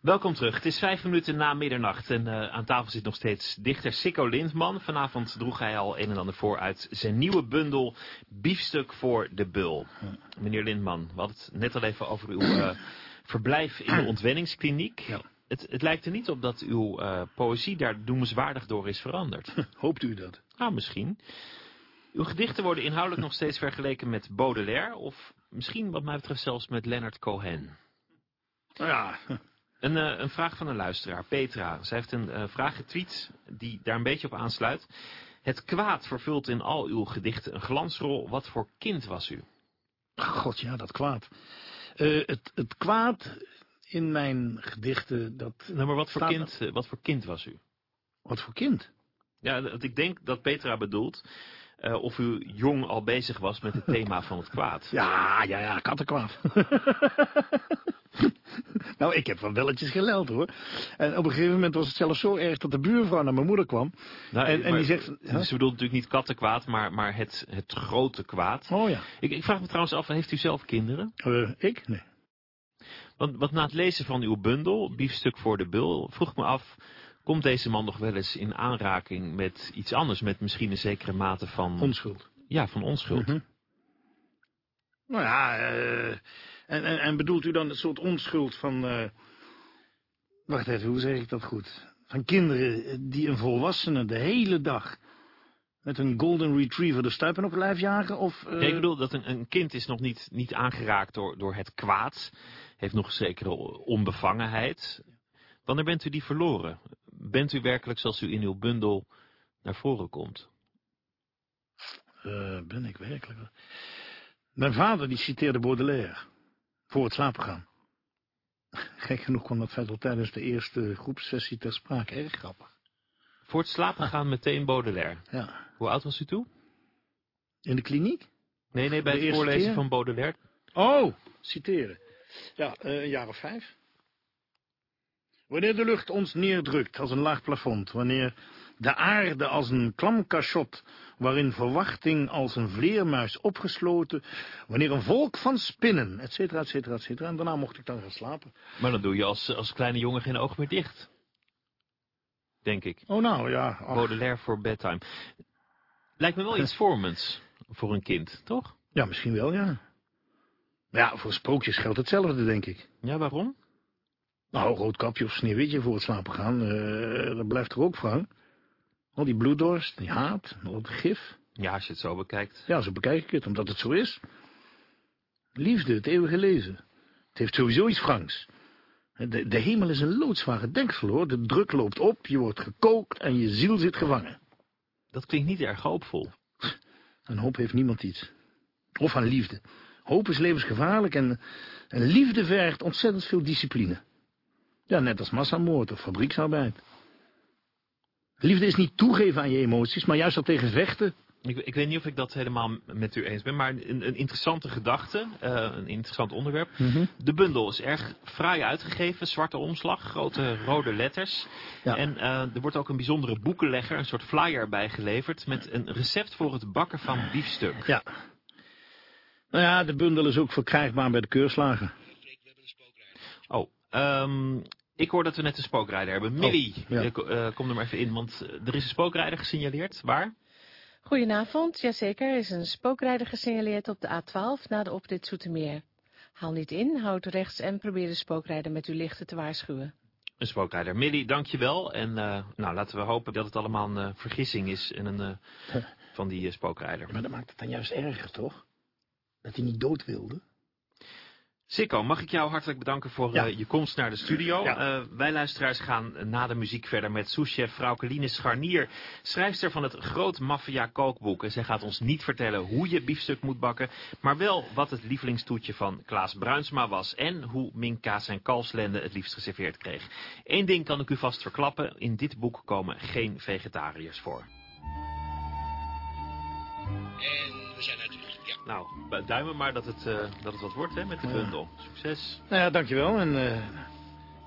Welkom terug. Het is vijf minuten na middernacht en uh, aan tafel zit nog steeds dichter Sikko Lindman. Vanavond droeg hij al een en ander voor uit zijn nieuwe bundel Biefstuk voor de Bul. Meneer Lindman, we hadden het net al even over uw uh, verblijf in de ontwenningskliniek. Ja. Het, het, lijkt er niet op dat uw uh, poëzie daar doemenswaardig door is veranderd. Hoopt u dat? Nou, misschien. Uw gedichten worden inhoudelijk nog steeds vergeleken met Baudelaire of misschien wat mij betreft zelfs met Leonard Cohen. Nou ja, een, uh, een, vraag van een luisteraar, Petra. Zij heeft een uh, vraag getweet die daar een beetje op aansluit. Het kwaad vervult in al uw gedichten een glansrol. Wat voor kind was u? God, ja, dat kwaad. Uh, het, het kwaad in mijn gedichten, dat... Nou, maar wat voor, kind, wat voor kind was u? Wat voor kind? Ja, ik denk dat Petra bedoelt... Uh, of u jong al bezig was met het thema van het kwaad. Ja, ja, ja, kattenkwaad. nou, ik heb van belletjes geleld hoor. En op een gegeven moment was het zelfs zo erg dat de buurvrouw naar mijn moeder kwam. Nou, en, en maar, die zegt... Huh? Ze bedoelt natuurlijk niet kattenkwaad, maar, maar het, het grote kwaad. Oh ja. Ik, ik vraag me trouwens af, heeft u zelf kinderen? Uh, ik? Nee. Want, want na het lezen van uw bundel, Biefstuk voor de Bul, vroeg me af... Komt deze man nog wel eens in aanraking met iets anders? Met misschien een zekere mate van... Onschuld. Ja, van onschuld. Mm -hmm. Nou ja, uh, en, en, en, bedoelt u dan een soort onschuld van... Uh, wacht even, hoe zeg ik dat goed? Van kinderen die een volwassene de hele dag... met een golden retriever de stuipen op het lijf jagen? Of, uh... nee, ik bedoel dat een, een, kind is nog niet, niet aangeraakt door, door het kwaad. Heeft nog een zekere onbevangenheid. Wanneer bent u die verloren? Bent u werkelijk zoals u in uw bundel naar voren komt? Uh, ben ik werkelijk? Mijn vader die citeerde Baudelaire. Voor het slapen gaan. Gek genoeg kwam dat feit al tijdens de eerste groepsessie ter sprake. Erg grappig. Voor het slapen gaan meteen Baudelaire? Ja. Hoe oud was u toen? In de kliniek? Nee, nee, bij de het voorlezen keer? van Baudelaire. Oh, citeren. Ja, uh, een jaar of vijf. Wanneer de lucht ons neerdrukt als een laag plafond, wanneer de aarde als een klam cachot, waarin verwachting als een vleermuis opgesloten, wanneer een volk van spinnen, et cetera, et cetera, et cetera, en daarna mocht ik dan gaan slapen. Maar dan doe je als, als kleine jongen geen oog meer dicht. Denk ik. Oh nou, ja. Ach. Baudelaire voor bedtime. Lijkt me wel iets vormends voor een kind, toch? Ja, misschien wel, ja. Maar ja, voor sprookjes geldt hetzelfde, denk ik. Ja, waarom? Nou, roodkapje of sneeuwwitje voor het slapen gaan, uh, dat blijft er ook van. Al die bloeddorst, die haat, al het gif. Ja, als je het zo bekijkt. Ja, zo bekijk ik het, omdat het zo is. Liefde, het eeuwige lezen. Het heeft sowieso iets Franks. De, de hemel is een loodzware denksel, hoor. De druk loopt op, je wordt gekookt en je ziel zit gevangen. Dat klinkt niet erg hoopvol. Aan hoop heeft niemand iets. Of aan liefde. Hoop is levensgevaarlijk en, en liefde vergt ontzettend veel discipline. Ja, net als massamoord of fabrieksarbeid. Liefde is niet toegeven aan je emoties, maar juist al tegen vechten. Ik, ik, weet niet of ik dat helemaal met u eens ben, maar een, een interessante gedachte, uh, een interessant onderwerp. Mm -hmm. De bundel is erg fraai uitgegeven, zwarte omslag, grote rode letters. Ja. En uh, er wordt ook een bijzondere boekenlegger, een soort flyer bijgeleverd met een recept voor het bakken van biefstuk. Ja. Nou ja, de bundel is ook verkrijgbaar bij de keurslagen. Oh, um, ik hoor dat we net een spookrijder hebben. Millie, oh, ja. uh, kom er maar even in, want er is een spookrijder gesignaleerd. Waar? Goedenavond, jazeker. Er is een spookrijder gesignaleerd op de A12 na de oprit Zoetermeer. Haal niet in, houd rechts en probeer de spookrijder met uw lichten te waarschuwen. Een spookrijder. Millie, dankjewel. En uh, nou, laten we hopen dat het allemaal een uh, vergissing is en een, uh, van die spookrijder. Maar dat maakt het dan juist erger, toch? Dat hij niet dood wilde. Sikko, mag ik jou hartelijk bedanken voor ja. uh, je komst naar de studio. Ja. Uh, wij luisteraars gaan na de muziek verder met souschef Frauke Scharnier, schrijfster van het Groot Maffia kookboek. En zij gaat ons niet vertellen hoe je biefstuk moet bakken, maar wel wat het lievelingstoetje van Klaas Bruinsma was en hoe Minka zijn kalfslende het liefst geserveerd kreeg. Eén ding kan ik u vast verklappen, in dit boek komen geen vegetariërs voor. En we zijn natuurlijk... Nou, duimen maar dat het, uh, dat het wat wordt hè, met de bundel. Succes. Nou ja, dankjewel. En uh,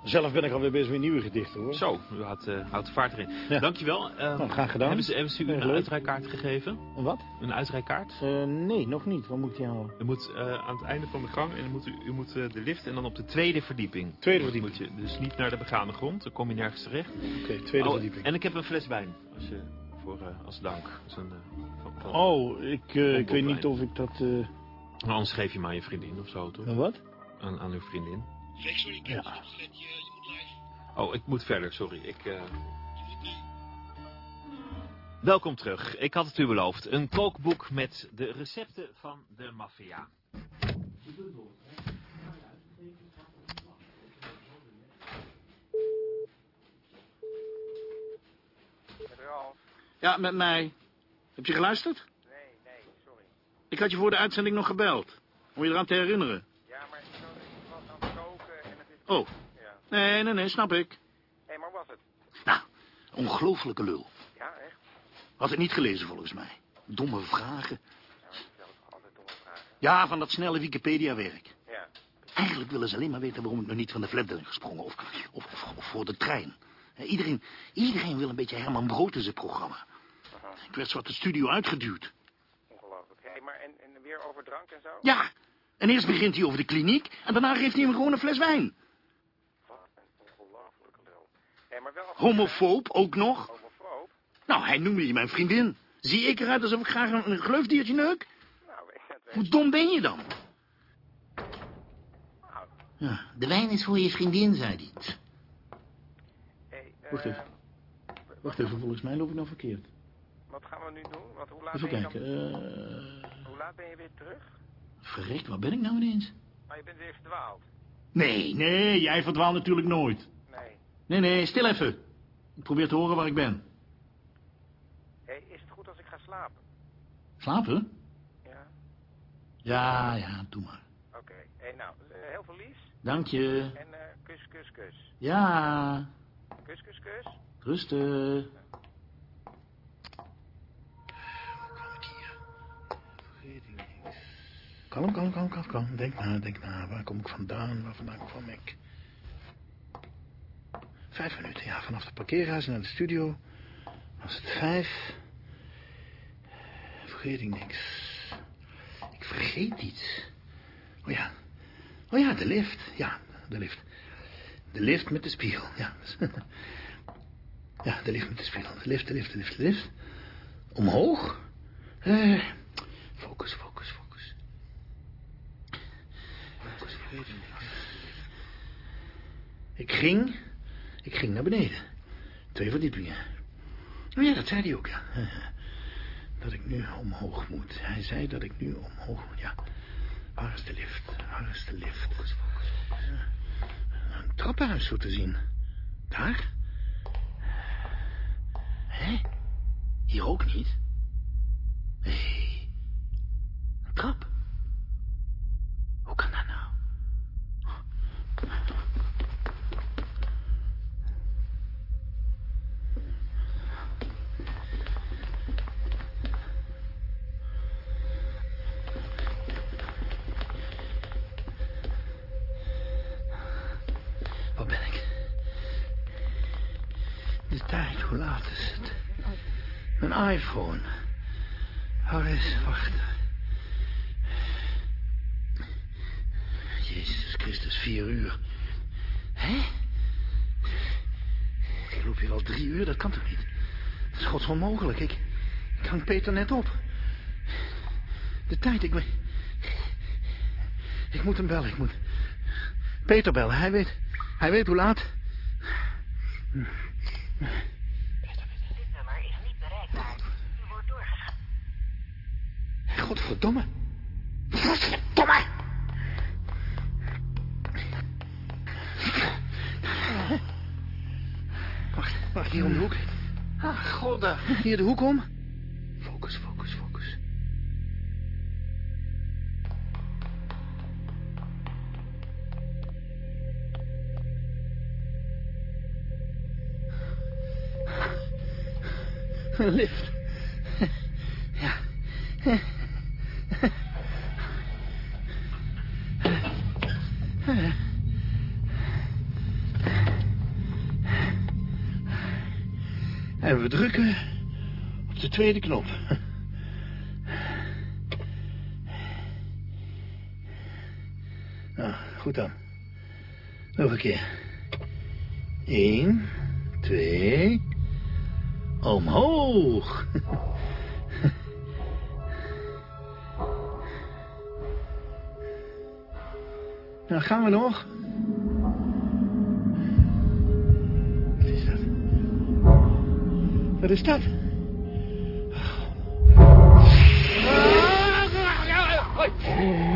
Zelf ben ik alweer bezig met nieuwe gedichten, hoor. Zo, u houdt, eh, houdt vaart erin. Ja. Dankjewel. Eh, Nou, graag gedaan. Hebben ze, hebben ze u een uitrijkaart gegeven? Een wat? Een uitrijkaart? Eh, nee, nog niet. Wat moet ik die houden? U moet eh, aan het einde van de gang en dan moet u, u moet eh, de lift en dan op de tweede verdieping. Tweede Moet- verdieping. Moet je dus niet naar de begane grond, dan kom je nergens terecht. Oké, tweede Oh, verdieping. En ik heb een fles wijn als, je, voor, eh, als dank. Een, eh, van- van- Oh, ik, eh, ik weet niet of ik dat... eh, Maar anders geef je hem aan je vriendin of zo, toch? Een wat? Aan, aan uw vriendin. Sorry, ik heb Ja. Je, je moet live. Oh, ik moet verder, sorry. Ik, eh. Welkom terug. Ik had het u beloofd. Een kookboek met de recepten van de maffia. Ralf? Ja, met mij. Heb je geluisterd? Nee, nee, sorry. Ik had je voor de uitzending nog gebeld. Om je eraan te herinneren. Ja, maar ik was aan het koken en het is... Oh, Ja. nee, nee, nee, snap ik. Hé, maar was het? Nou, ongelofelijke lul. Ja, echt? Had het niet gelezen volgens mij. Domme vragen. Nou, altijd domme vragen. Ja, van dat snelle Wikipedia-werk. Ja. Eigenlijk willen ze alleen maar weten waarom ik nog niet van de flat ben gesprongen. Of, of, of, of voor de trein. Iedereen, iedereen wil een beetje Herman Brood in zijn programma. Ik werd de studio uitgeduwd. ongelooflijk. Hé, maar en, en weer over drank en zo? Ja, en eerst begint hij over de kliniek... en daarna geeft hij hem gewoon een fles wijn. Wat een lul. Maar wel... Homofoob ook nog. Homofoob? Nou, hij noemde je mijn vriendin. Zie ik eruit alsof ik graag een, een gleufdiertje neuk? Nou, weet Hoe dom ben je dan? Nou, Ja, de wijn is voor je vriendin, zei hij. hé, eh, Wacht even. Wacht even, volgens mij loop ik nou verkeerd. Wat gaan we nu doen? Hoe laat Even ben je kijken. dan... eh Hoe laat ben je weer terug? verrekt, waar ben ik nou ineens? Oh, je bent weer verdwaald. Nee, nee, jij verdwaalt natuurlijk nooit. Nee. Nee, nee, stil even. Ik probeer te horen waar ik ben. Hé, is het goed als ik ga slapen? Slapen? Ja? Ja, ja, doe maar. Oké. Hé, nou, eh, heel veel liefs. Dank je. En eh, kus, kus, kus. Ja, Kus, kus, kus. rustig. Kalm, kalm, kalm, kalm, kalm. Denk na, denk na. Waar kom ik vandaan? Waar vandaan kwam ik? Vijf minuten, ja. Vanaf de parkeerhuis naar de studio. Was het vijf? Vergeet ik niks. Ik vergeet iets. Oh ja. Oh ja, de lift. Ja, de lift. De lift met de spiegel, ja. Ja, de lift met de spiegel. De lift, de lift, de lift, de lift. Omhoog. Eh, focus, focus. Focus, vergeet ik ging, ik ging naar beneden. Twee verdiepingen. Oh ja, dat zei hij ook, ja. Dat ik nu omhoog moet. Hij zei dat ik nu omhoog moet, ja. Waar de lift? Waar de lift? Een trappenhuis zo te zien. Daar? Hé? Hier ook niet? Nee. Een trap? Hoe laat is het? Mijn iPhone. Waar is, wacht. Jezus Christus, vier uur. Hé? Ik loop hier al drie uur, dat kan toch niet? Dat is gods onmogelijk. Ik, ik hang Peter net op. De tijd, ik ben... Ik moet hem bellen, ik moet... Peter bellen, hij weet... Hij weet hoe laat. Dit nummer is niet bereikbaar. U wordt doorgegaan. Godverdomme. Godverdomme. Wacht, wacht, hier om de hoek. Ah, godda. Hier de hoek om. Focus, focus, focus. Een lift. Ja. We drukken op de tweede knop. Nou, goed dan. Nog een keer. Eén, twee, omhoog. Nou, gaan we nog? Wat is dat? Ik,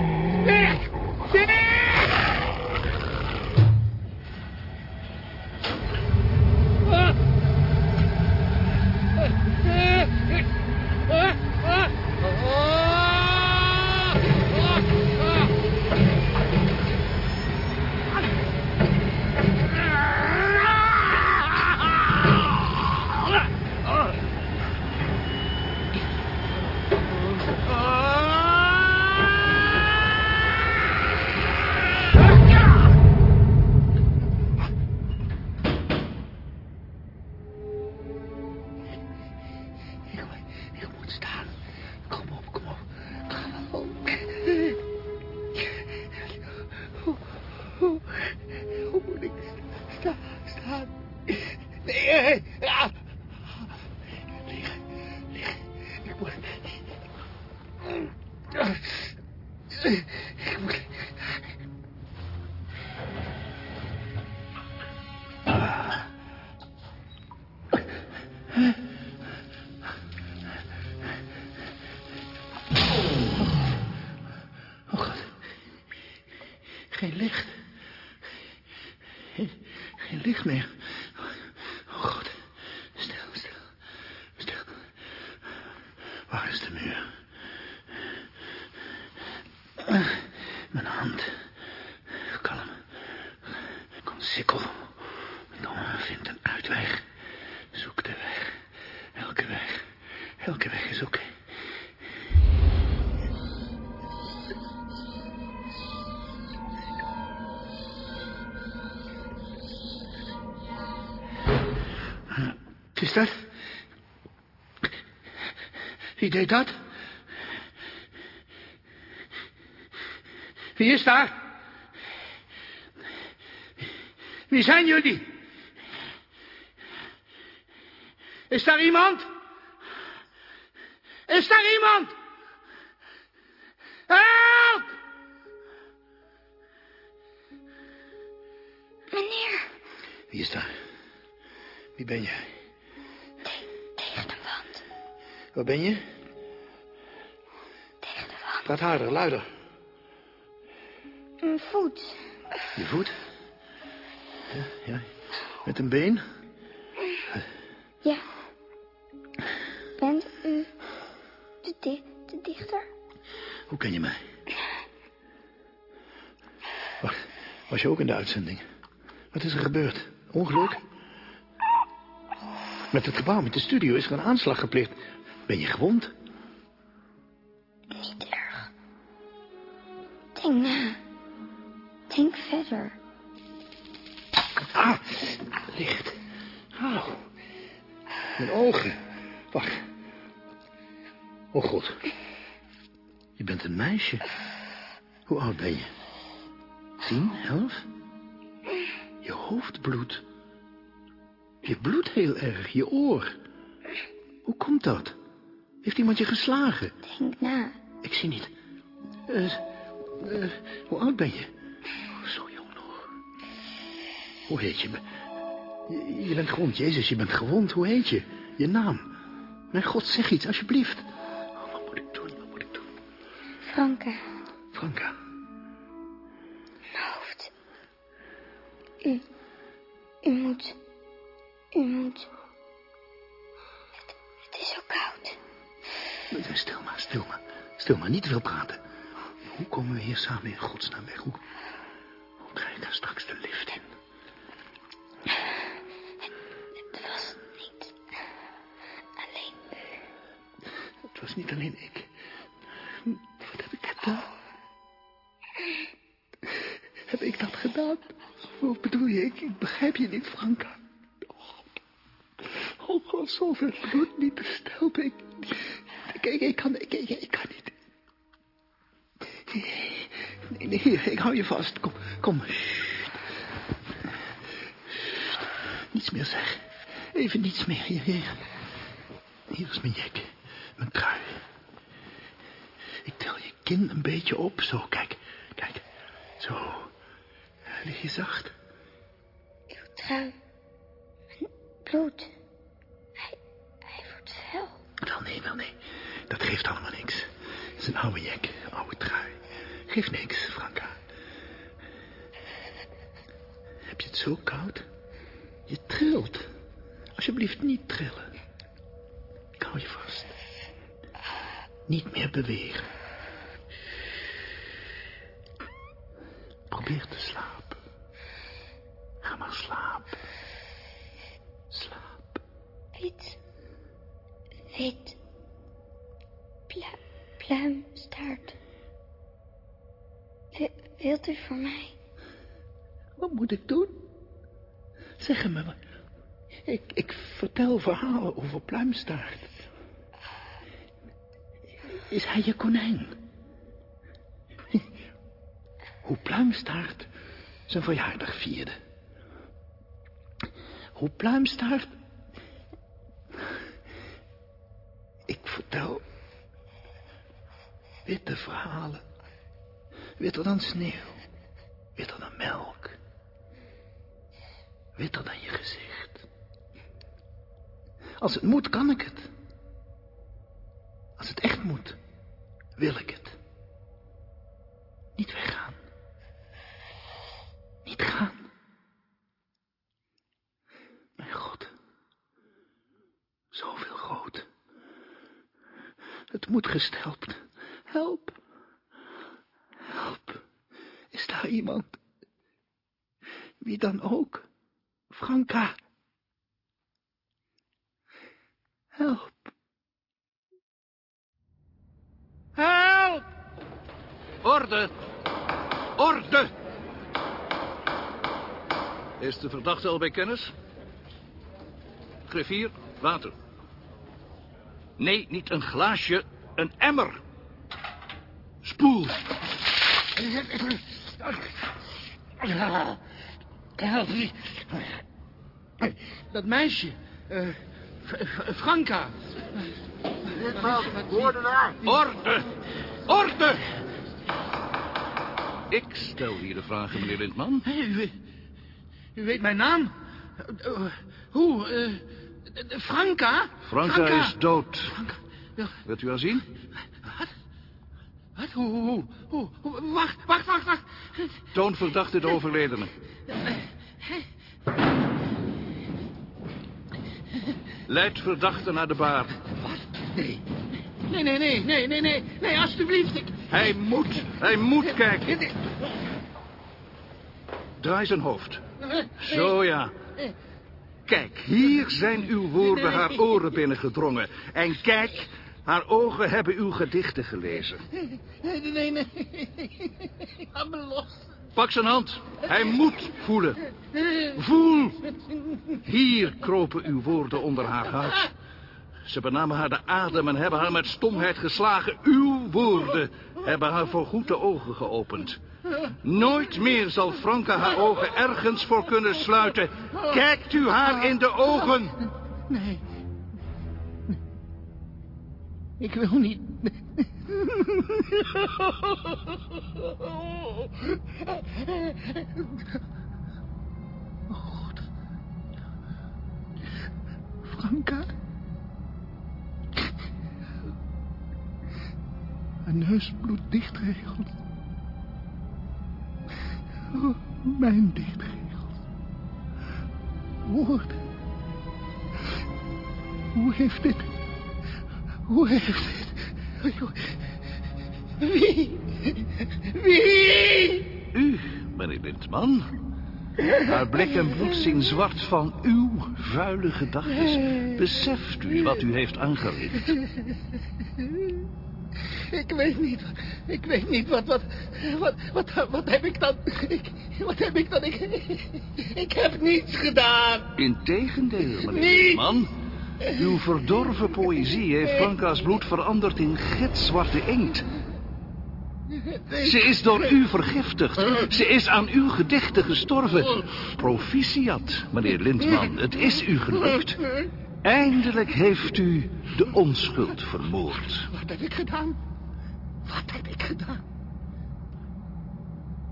is dat? Wie deed dat? Wie is daar? Wie zijn jullie? Is daar iemand? Is daar iemand? Help! Meneer, Wie is daar? Wie ben jij? tegen de wand. Waar ben je? Tegen de wand. Praat harder, luider. Een voet. Je voet? Ja, ja. Met een been? Ja. Bent u de, di de dichter? Hoe ken je mij? Wacht, was je ook in de uitzending? Wat is er gebeurd? Ongeluk? Met het gebouw, met de studio, is er een aanslag gepleegd. Ben je gewond? Niet erg. Denk na. Denk verder. Ah, licht. Auw. Mijn ogen. Wacht. Oh god. Je bent een meisje. Hoe oud ben je? Je geslagen? Denk na. Ik zie niet. Eh, eh, hoe oud ben je? Oh, zo jong nog. Hoe heet je? je? Je bent gewond, Jezus, je bent gewond. Hoe heet je? Je naam. Mijn God, zeg iets, alsjeblieft. Oh, wat moet ik doen, wat moet ik doen? Franke. Franka, Mijn hoofd. U Stil maar, niet te veel praten. Hoe komen we hier samen in godsnaam weg? Hoe, hoe krijg ik daar straks de lift in? Het was niet. Alleen u. Het was niet alleen ik. Wat heb ik gedaan? Heb ik dat gedaan? Wat bedoel je? Ik, ik begrijp je niet, Franka. Oh, gewoon zoveel bloed niet besteld. Ik, ik, ik, ik kan, ik, ik, ik kan niet. Nee, nee, hier, ik hou je vast. Kom, kom. Niets meer zeg. Even niets meer. Hier, hier. Hier is mijn jek. Mijn trui. Ik tel je kin een beetje op. Zo, kijk. Kijk. Zo. Lig je zacht. Uw trui. Mijn bloed. Hij, hij wordt fel. Wel nee, wel nee. Dat geeft allemaal niks. Het is een oude jek, oude trui. Geeft niks, Franka. Heb je het zo koud? Je trilt. Alsjeblieft niet trillen. Ik hou je vast. Niet meer bewegen. Probeer te slapen. Verhalen over Pluimstaart. Is hij je konijn? Hoe Pluimstaart zijn verjaardag vierde. Hoe Pluimstaart... Ik vertel... Witte verhalen. Witter dan sneeuw. Witter dan melk. Witter dan je gezicht. Als het moet, kan ik het. Als het echt moet, wil ik het. Niet weggaan. Niet gaan. Mijn God. Zoveel groot. Het moet gestelpt. Help. Help. Is daar iemand? Wie dan ook? Franka. Help. Help! Orde! Orde! Is de verdachte al bij kennis? Griffier, water. Nee, niet een glaasje, een emmer. Spoel. Help me. Dat meisje. eh, F- Franka. Orde! Orde! Ik stel hier de vragen, meneer Lindman. U, weet- u weet mijn naam? Hoe? eh, Franka? Franka is dood. Ja, Wilt u haar zien? Wat? Hoe, hoe, hoe, hoe? Wacht, wacht, wacht, wacht. Toon verdachte de overledene. Leid verdachte naar de baar. Nee. Nee, nee, nee, nee, nee, nee, nee, alsjeblieft. Ik... Hij moet, hij moet kijken. Draai zijn hoofd. Zo ja. Kijk, hier zijn uw woorden haar oren binnengedrongen. En kijk, haar ogen hebben uw gedichten gelezen. Nee, nee, nee. Laat me los. Pak zijn hand. Hij moet voelen. Voel. Hier kropen uw woorden onder haar huid. Ze benamen haar de adem en hebben haar met stomheid geslagen. Uw woorden hebben haar voorgoed de ogen geopend. Nooit meer zal Franka haar ogen ergens voor kunnen sluiten. Kijkt u haar in de ogen. Nee. Ik wil niet. Oh, God. Franka? Een neusbloed dichtregelt. Oh, mijn dichtregels. Woord. Hoe heeft dit... Hoe heeft dit... Wie? Wie? U, meneer Lindman. Haar blik en bloed zien zwart van uw vuile gedachten. Beseft u wat u heeft aangericht? Ik weet niet. Ik weet niet wat, wat, wat, wat, wat heb ik dan? Ik, wat heb ik dan? Ik, ik heb niets gedaan. Integendeel, meneer. Lindman. Uw verdorven poëzie heeft Franka's bloed veranderd in gitzwarte inkt. Ze is door u vergiftigd. Ze is aan uw gedichten gestorven. Proficiat, meneer Lindman. Het is u gelukt. Eindelijk heeft u de onschuld vermoord. Wat heb ik gedaan? Wat heb ik gedaan?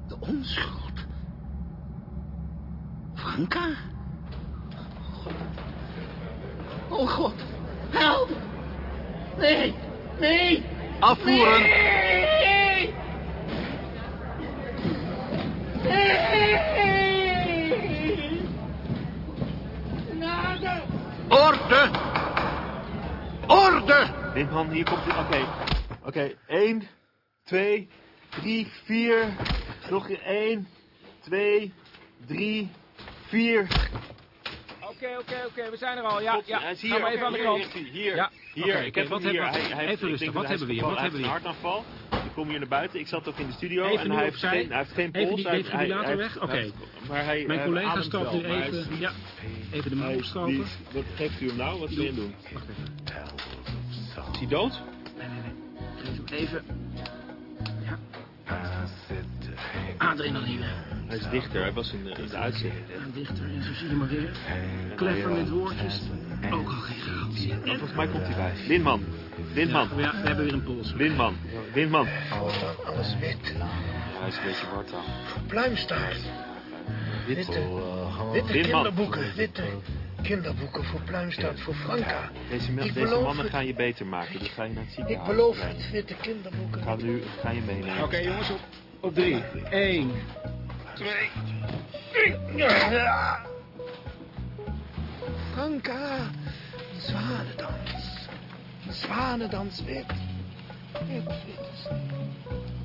De onschuld. Franka? Oh God, help! Nee, nee! Afvoeren. Nee! Nee! Genade! Orde! Orde! Windman, hier komt hij. Oké. Oké, 1, 2, 3, 4. Nog 1, 2, 3, 4. Oké, oké, oké, we zijn er al. Ja, ja. Hij is hier. we even aan de hier kant. Hier. Ja. Hier. Ik heb wat hier. hebben? Hij, Even rustig, wat hebben we hier? Wat hebben we heeft een hartaanval. Ik kom hier naar buiten. Ik zat ook in de studio. Even en hij heeft, geen, hij heeft geen Even pols. die hij- defibrillator hij- weg? Oké. Maar hij, Mijn hij collega wel, nu maar even... Ja, even de mouw die is- Wat geeft u hem nou? Wat wil je doen? Wacht even. Is hij dood? Even... Ja. Adrenaline. Hij is dichter. Hij was in de, in de uitzending. En dichter. En zo zie je maar weer. Kleffer met woordjes. Ook al geen garantie. En volgens mij komt hij bij. Lindman. Lindman. Ja, we hebben weer een pols. Lindman. Lindman. Alles wit. Hij is een beetje wartaal. Pluimstaart. Witte, witte Windman. kinderboeken. Witte kinderboeken voor Pluimstaart, voor Franka. Deze, deze beloof mannen het. gaan je beter maken. Dus ga je naar het Ik beloof het, witte kinderboeken. Ik ga nu ga je meenemen. Oké, jongens, op, op drie. Eén. Twee. drie. Ja. Franka, een zwanendans. Een zwanendans wit. Wit, wit. Wit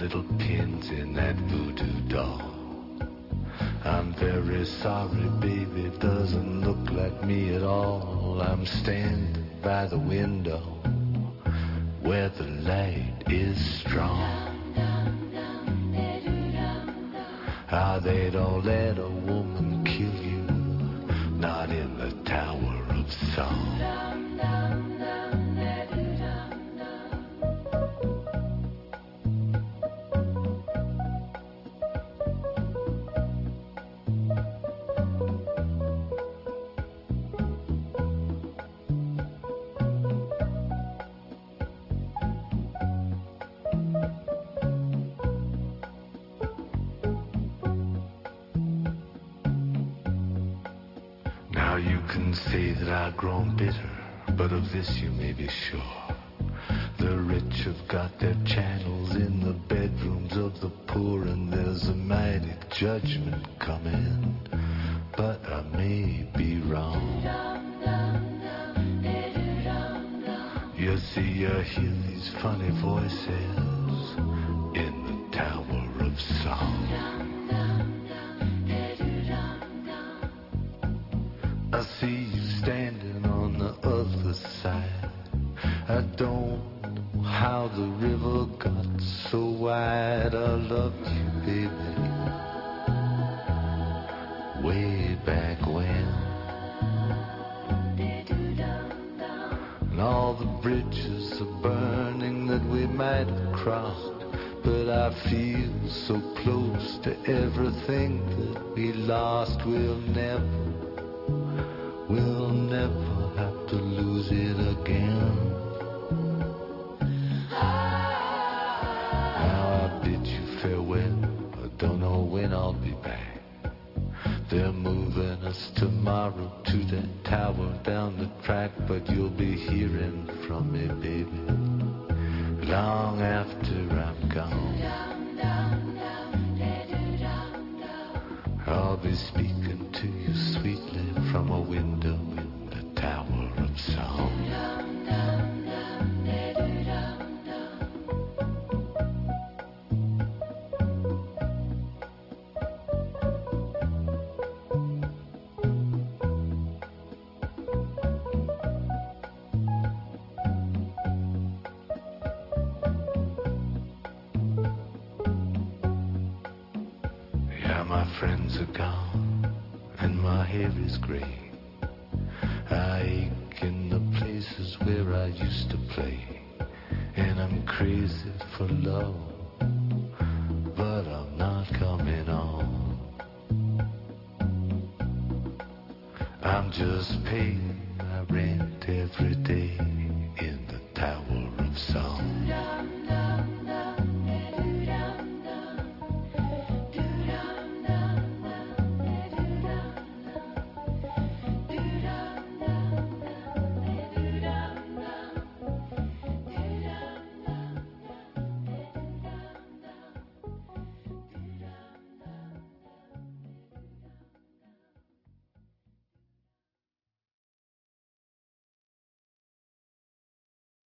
little pins in that voodoo doll. I'm very sorry, baby, doesn't look like me at all. I'm standing by the window where the light is strong. Ah, they don't let a woman kill you, not in the Tower of Song. That I've grown bitter, but of this you may be sure. The rich have got their channels in the bedrooms of the poor, and there's a mighty judgment coming. But I may be wrong. You see, you hear these funny voices I loved you, baby, way back when. And all the bridges are burning that we might have crossed. But I feel so close to everything that we lost. We'll never They're moving us tomorrow to that tower down the track, but you'll be hearing from me, baby, long after I'm gone. I'll be speaking to you sweetly from a window in the Tower of Song. play, and I'm crazy for love, but I'm not coming on. I'm just paying my rent every day.